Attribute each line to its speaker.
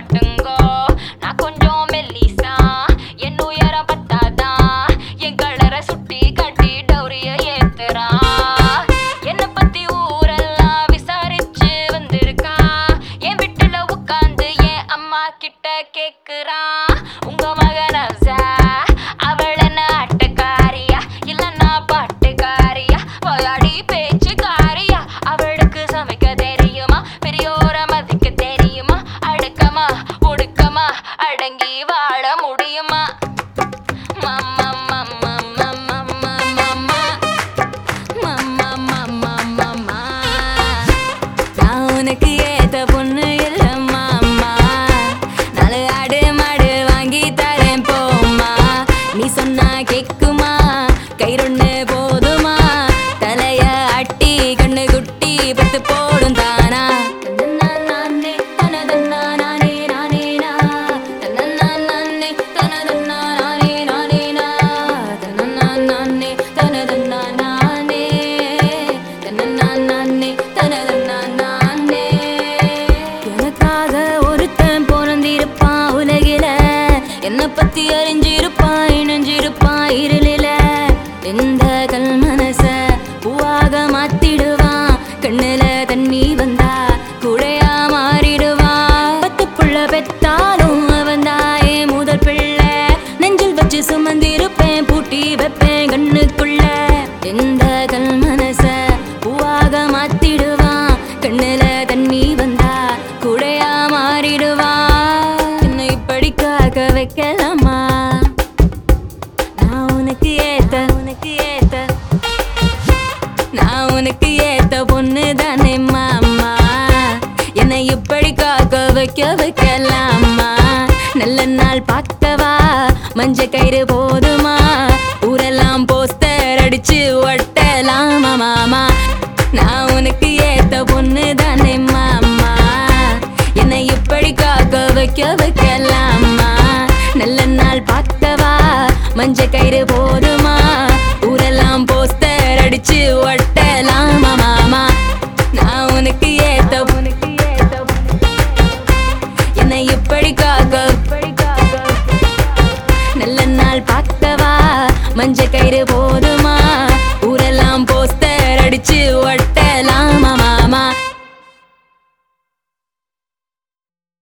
Speaker 1: பாட்டும் ஒருத்தன் பிறந்திருப்பான் உலகில. என்ன பத்தி அறிஞ்சிருப்பான் இணைஞ்சிருப்பான். உனக்கு ஏத்த பொண்ணு தானே மாமா? என்னை இப்படி காக்க வைக்க வைக்கலாமா? நல்ல நாள் பார்த்தவா? மஞ்ச கயிறு போதுமா? ஊரெல்லாம் போஸ்டர் அடிச்சு ஒட்டலாமா மாமா? நான் உனக்கு ஏத்த பொண்ணு தானே மாமா? என்னை இப்படி காக்க வைக்க வைக்க நாள் பார்த்தவா? மஞ்ச கயிறு போதுமா? ஊரெல்லாம் போஸ்டர் அடிச்சு